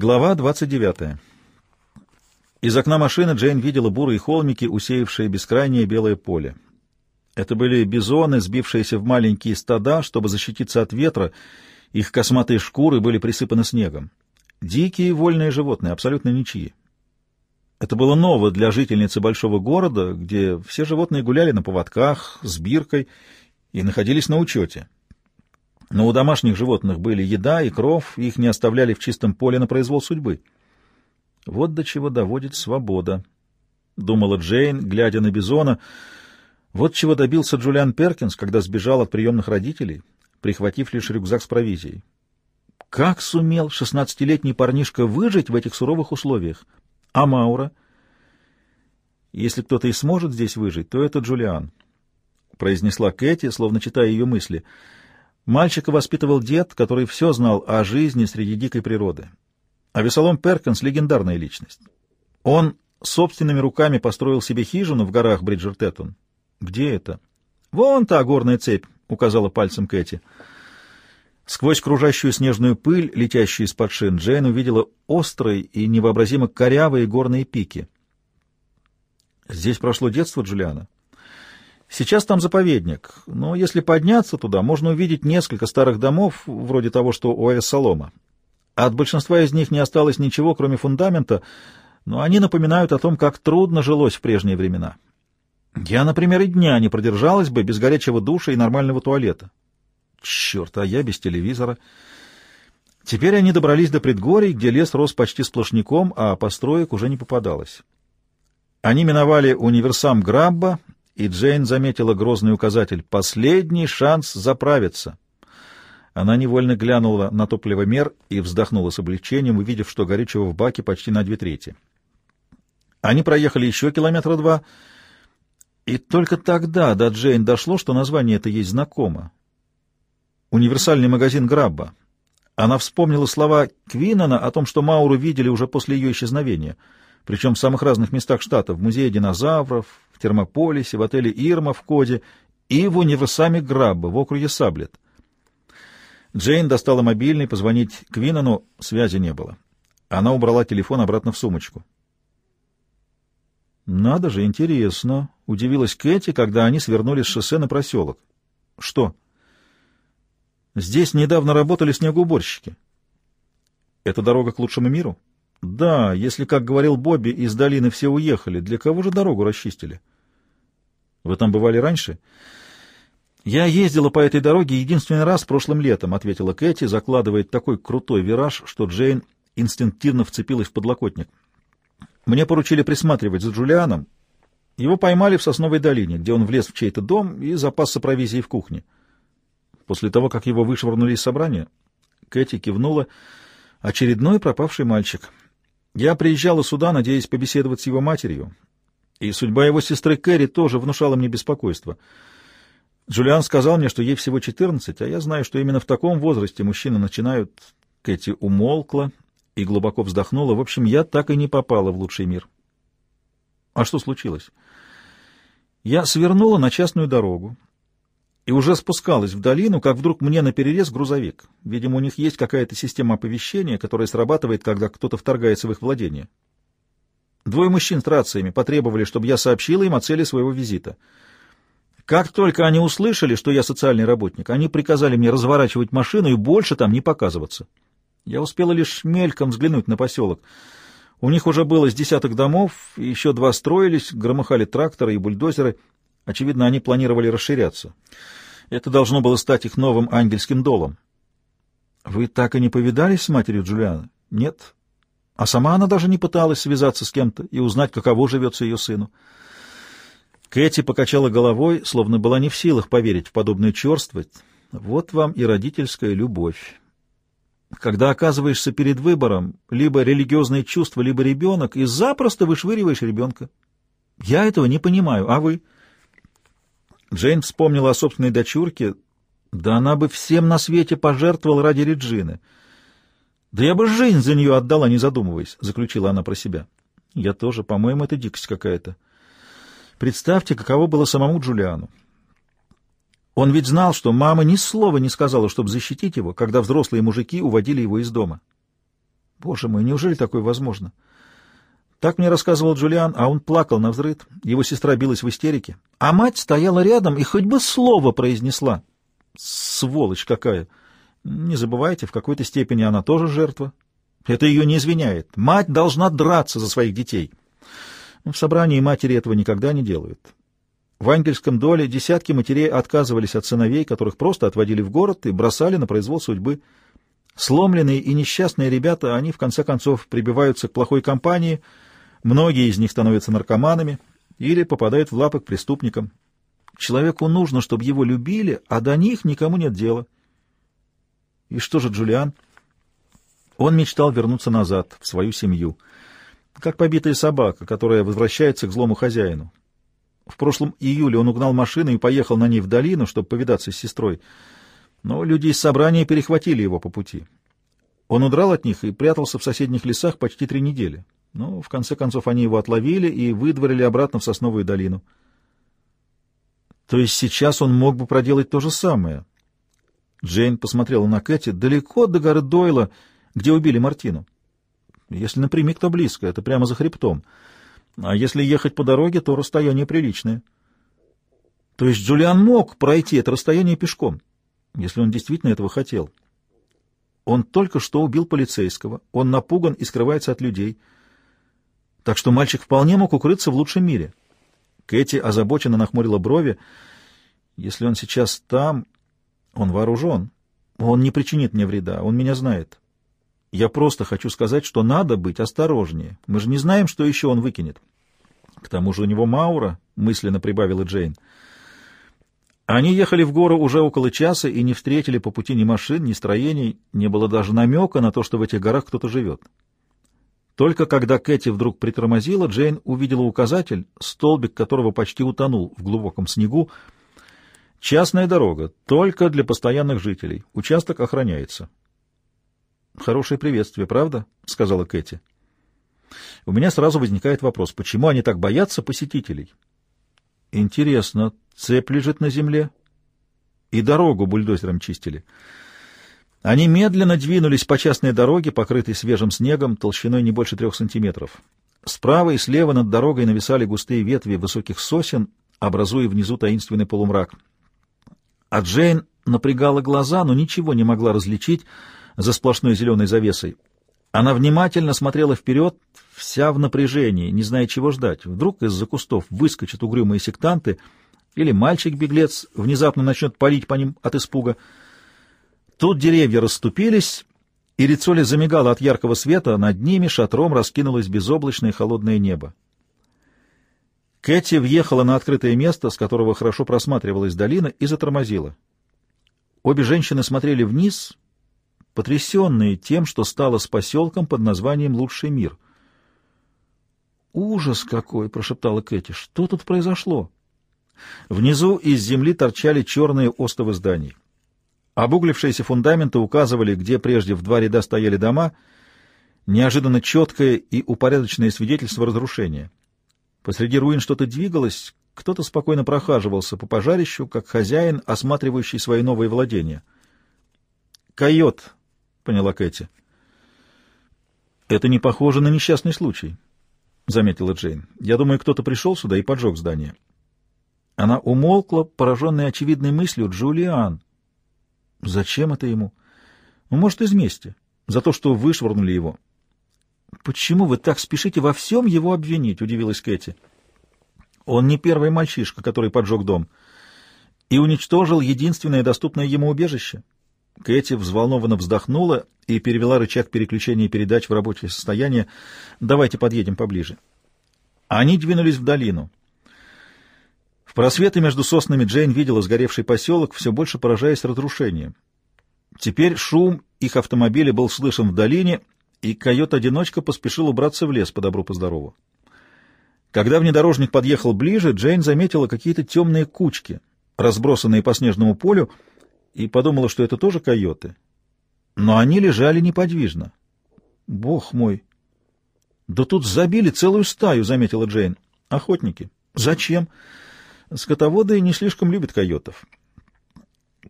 Глава 29. Из окна машины Джейн видела бурые холмики, усеявшие бескрайнее белое поле. Это были бизоны, сбившиеся в маленькие стада, чтобы защититься от ветра, их косматые шкуры были присыпаны снегом. Дикие вольные животные, абсолютно ничьи. Это было ново для жительницы большого города, где все животные гуляли на поводках, с биркой и находились на учете. Но у домашних животных были еда и кров, их не оставляли в чистом поле на произвол судьбы. Вот до чего доводит свобода, — думала Джейн, глядя на Бизона. Вот чего добился Джулиан Перкинс, когда сбежал от приемных родителей, прихватив лишь рюкзак с провизией. Как сумел шестнадцатилетний парнишка выжить в этих суровых условиях? А Маура? Если кто-то и сможет здесь выжить, то это Джулиан, — произнесла Кэти, словно читая ее мысли — Мальчика воспитывал дед, который все знал о жизни среди дикой природы. А Весолом Перкинс — легендарная личность. Он собственными руками построил себе хижину в горах Бриджертетон. Где это? Вон та горная цепь, — указала пальцем Кэти. Сквозь кружащую снежную пыль, летящую из-под шин, Джейн увидела острые и невообразимо корявые горные пики. Здесь прошло детство Джулиана. Сейчас там заповедник, но если подняться туда, можно увидеть несколько старых домов, вроде того, что у Авессалома. От большинства из них не осталось ничего, кроме фундамента, но они напоминают о том, как трудно жилось в прежние времена. Я, например, и дня не продержалась бы без горячего душа и нормального туалета. Черт, а я без телевизора. Теперь они добрались до предгорий, где лес рос почти сплошняком, а построек уже не попадалось. Они миновали универсам Грабба и Джейн заметила грозный указатель «Последний шанс заправиться». Она невольно глянула на топливомер и вздохнула с облегчением, увидев, что горючего в баке почти на две трети. Они проехали еще километра два, и только тогда до Джейн дошло, что название это ей знакомо. Универсальный магазин Грабба. Она вспомнила слова Квинана о том, что Мауру видели уже после ее исчезновения, причем в самых разных местах штата, в музее динозавров, в Термополисе, в отеле «Ирма» в Коде и в универсаме Грабба в округе Саблет. Джейн достала мобильный, позвонить Квинану, связи не было. Она убрала телефон обратно в сумочку. «Надо же, интересно», — удивилась Кэти, когда они свернули с шоссе на проселок. «Что?» «Здесь недавно работали снегоуборщики». «Это дорога к лучшему миру?» Да, если, как говорил Бобби, из долины все уехали, для кого же дорогу расчистили? Вы там бывали раньше? Я ездила по этой дороге единственный раз прошлым летом, ответила Кэти, закладывая такой крутой вираж, что Джейн инстинктивно вцепилась в подлокотник. Мне поручили присматривать за Джулианом. Его поймали в Сосновой долине, где он влез в чей-то дом и запасся провизией в кухне. После того, как его вышвырнули из собрания, Кэти кивнула. Очередной пропавший мальчик. Я приезжала сюда, надеясь побеседовать с его матерью, и судьба его сестры Кэрри тоже внушала мне беспокойство. Джулиан сказал мне, что ей всего 14, а я знаю, что именно в таком возрасте мужчины начинают... Кэти умолкла и глубоко вздохнула. В общем, я так и не попала в лучший мир. А что случилось? Я свернула на частную дорогу, и уже спускалась в долину, как вдруг мне наперерез грузовик. Видимо, у них есть какая-то система оповещения, которая срабатывает, когда кто-то вторгается в их владение. Двое мужчин с рациями потребовали, чтобы я сообщила им о цели своего визита. Как только они услышали, что я социальный работник, они приказали мне разворачивать машину и больше там не показываться. Я успела лишь мельком взглянуть на поселок. У них уже было с десяток домов, еще два строились, громыхали тракторы и бульдозеры. Очевидно, они планировали расширяться. Это должно было стать их новым ангельским долом. Вы так и не повидались с матерью Джулиана? Нет. А сама она даже не пыталась связаться с кем-то и узнать, каково живется ее сыну. Кэти покачала головой, словно была не в силах поверить в подобную черствость. Вот вам и родительская любовь. Когда оказываешься перед выбором либо религиозное чувство, либо ребенок, и запросто вышвыриваешь ребенка. Я этого не понимаю, а вы... Джейн вспомнила о собственной дочурке. Да она бы всем на свете пожертвовала ради Реджины. Да я бы жизнь за нее отдала, не задумываясь, — заключила она про себя. Я тоже, по-моему, это дикость какая-то. Представьте, каково было самому Джулиану. Он ведь знал, что мама ни слова не сказала, чтобы защитить его, когда взрослые мужики уводили его из дома. Боже мой, неужели такое возможно? Так мне рассказывал Джулиан, а он плакал на взрыд. Его сестра билась в истерике. А мать стояла рядом и хоть бы слово произнесла. Сволочь какая! Не забывайте, в какой-то степени она тоже жертва. Это ее не извиняет. Мать должна драться за своих детей. В собрании матери этого никогда не делают. В ангельском доле десятки матерей отказывались от сыновей, которых просто отводили в город и бросали на произвол судьбы. Сломленные и несчастные ребята, они в конце концов прибиваются к плохой компании, многие из них становятся наркоманами или попадают в лапы к преступникам. Человеку нужно, чтобы его любили, а до них никому нет дела. И что же Джулиан? Он мечтал вернуться назад, в свою семью, как побитая собака, которая возвращается к злому хозяину. В прошлом июле он угнал машину и поехал на ней в долину, чтобы повидаться с сестрой. Но люди из собрания перехватили его по пути. Он удрал от них и прятался в соседних лесах почти три недели. Но в конце концов они его отловили и выдворили обратно в Сосновую долину. То есть сейчас он мог бы проделать то же самое. Джейн посмотрела на Кэти далеко до горы Дойла, где убили Мартину. Если напрямик, то близко, это прямо за хребтом. А если ехать по дороге, то расстояние приличное. То есть Джулиан мог пройти это расстояние пешком, если он действительно этого хотел. Он только что убил полицейского, он напуган и скрывается от людей. Так что мальчик вполне мог укрыться в лучшем мире. Кэти озабоченно нахмурила брови. Если он сейчас там, он вооружен. Он не причинит мне вреда, он меня знает. Я просто хочу сказать, что надо быть осторожнее. Мы же не знаем, что еще он выкинет. К тому же у него Маура, — мысленно прибавила Джейн. Они ехали в гору уже около часа и не встретили по пути ни машин, ни строений, не было даже намека на то, что в этих горах кто-то живет. Только когда Кэти вдруг притормозила, Джейн увидела указатель, столбик которого почти утонул в глубоком снегу. «Частная дорога, только для постоянных жителей. Участок охраняется». Хорошее приветствие, правда? — сказала Кэти. У меня сразу возникает вопрос, почему они так боятся посетителей? Интересно, цепь лежит на земле? И дорогу бульдозером чистили. Они медленно двинулись по частной дороге, покрытой свежим снегом, толщиной не больше трех сантиметров. Справа и слева над дорогой нависали густые ветви высоких сосен, образуя внизу таинственный полумрак. А Джейн напрягала глаза, но ничего не могла различить, за сплошной зеленой завесой. Она внимательно смотрела вперед, вся в напряжении, не зная, чего ждать. Вдруг из-за кустов выскочат угрюмые сектанты, или мальчик-беглец внезапно начнет палить по ним от испуга. Тут деревья расступились, и Рицоли замигала от яркого света, над ними шатром раскинулось безоблачное холодное небо. Кэти въехала на открытое место, с которого хорошо просматривалась долина, и затормозила. Обе женщины смотрели вниз — потрясенные тем, что стало с поселком под названием «Лучший мир». «Ужас какой!» — прошептала Кэти. «Что тут произошло?» Внизу из земли торчали черные остовы зданий. Обуглившиеся фундаменты указывали, где прежде в два ряда стояли дома, неожиданно четкое и упорядоченное свидетельство разрушения. Посреди руин что-то двигалось, кто-то спокойно прохаживался по пожарищу, как хозяин, осматривающий свои новые владения. «Койот!» поняла Кэти. «Это не похоже на несчастный случай», — заметила Джейн. «Я думаю, кто-то пришел сюда и поджег здание». Она умолкла, пораженная очевидной мыслью «Джулиан». «Зачем это ему?» «Ну, может, из мести, за то, что вышвырнули его». «Почему вы так спешите во всем его обвинить?» — удивилась Кэти. «Он не первый мальчишка, который поджег дом, и уничтожил единственное доступное ему убежище». Кэти взволнованно вздохнула и перевела рычаг переключения передач в рабочее состояние. «Давайте подъедем поближе». Они двинулись в долину. В просветы между соснами Джейн видела сгоревший поселок, все больше поражаясь разрушением. Теперь шум их автомобиля был слышен в долине, и койот-одиночка поспешил убраться в лес по добру по. Когда внедорожник подъехал ближе, Джейн заметила какие-то темные кучки, разбросанные по снежному полю, и подумала, что это тоже койоты. Но они лежали неподвижно. «Бог мой!» «Да тут забили целую стаю», — заметила Джейн. «Охотники». «Зачем?» «Скотоводы не слишком любят койотов».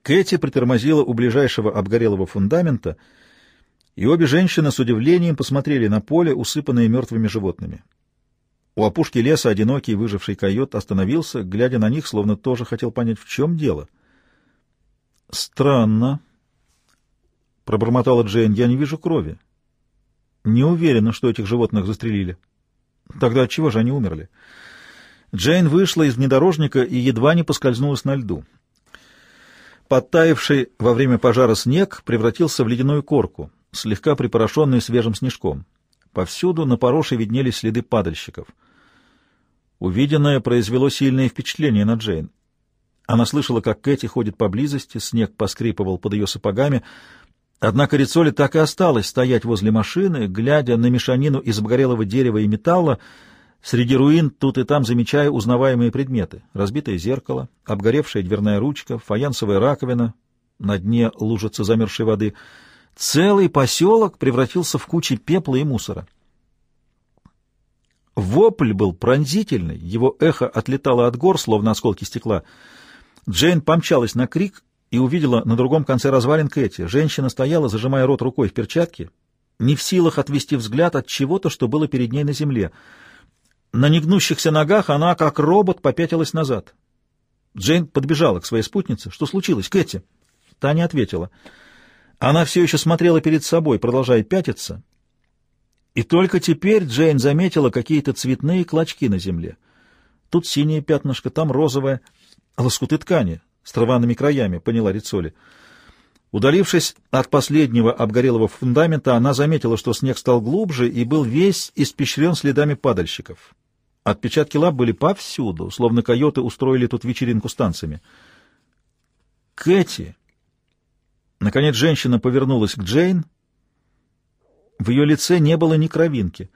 Кэти притормозила у ближайшего обгорелого фундамента и обе женщины с удивлением посмотрели на поле, усыпанное мертвыми животными. У опушки леса одинокий выживший койот остановился, глядя на них, словно тоже хотел понять, в чем дело. «Странно», — пробормотала Джейн, — «я не вижу крови. Не уверена, что этих животных застрелили. Тогда от чего же они умерли?» Джейн вышла из внедорожника и едва не поскользнулась на льду. Подтаявший во время пожара снег превратился в ледяную корку, слегка припорошенную свежим снежком. Повсюду на пороше виднелись следы падальщиков. Увиденное произвело сильное впечатление на Джейн. Она слышала, как Кэти ходит поблизости, снег поскрипывал под ее сапогами, однако Рицоли так и осталась стоять возле машины, глядя на мешанину из обгорелого дерева и металла, Среди руин тут и там замечаю узнаваемые предметы. Разбитое зеркало, обгоревшая дверная ручка, фаянсовая раковина, на дне лужица замерзшей воды. Целый поселок превратился в кучи пепла и мусора. Вопль был пронзительный, его эхо отлетало от гор, словно осколки стекла. Джейн помчалась на крик и увидела на другом конце развалин Кэти. Женщина стояла, зажимая рот рукой в перчатке, не в силах отвести взгляд от чего-то, что было перед ней на земле — на негнущихся ногах она, как робот, попятилась назад. Джейн подбежала к своей спутнице. «Что случилось, Кэти?» Та не ответила. Она все еще смотрела перед собой, продолжая пятиться. И только теперь Джейн заметила какие-то цветные клочки на земле. Тут синее пятнышко, там розовое. Лоскуты ткани с рваными краями, поняла Рицоли. Удалившись от последнего обгорелого фундамента, она заметила, что снег стал глубже и был весь испещрен следами падальщиков. Отпечатки лап были повсюду, словно койоты устроили тут вечеринку с танцами. «Кэти!» Наконец женщина повернулась к Джейн. В ее лице не было ни кровинки.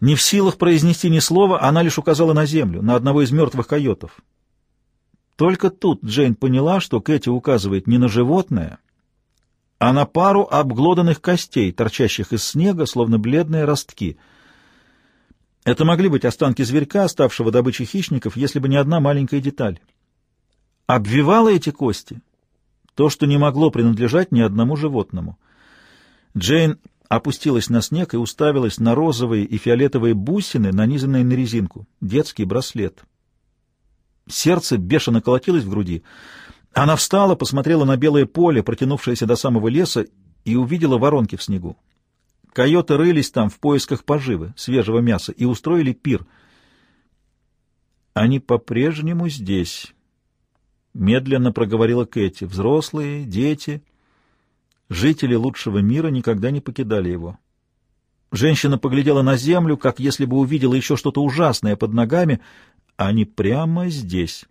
Не в силах произнести ни слова, она лишь указала на землю, на одного из мертвых койотов. Только тут Джейн поняла, что Кэти указывает не на животное, а на пару обглоданных костей, торчащих из снега, словно бледные ростки. Это могли быть останки зверька, ставшего добычей хищников, если бы не одна маленькая деталь. Обвивала эти кости то, что не могло принадлежать ни одному животному. Джейн опустилась на снег и уставилась на розовые и фиолетовые бусины, нанизанные на резинку. Детский браслет. Сердце бешено колотилось в груди. Она встала, посмотрела на белое поле, протянувшееся до самого леса, и увидела воронки в снегу. Койоты рылись там в поисках поживы, свежего мяса, и устроили пир. «Они по-прежнему здесь», — медленно проговорила Кэти. «Взрослые, дети, жители лучшего мира никогда не покидали его». Женщина поглядела на землю, как если бы увидела еще что-то ужасное под ногами, они прямо здесь.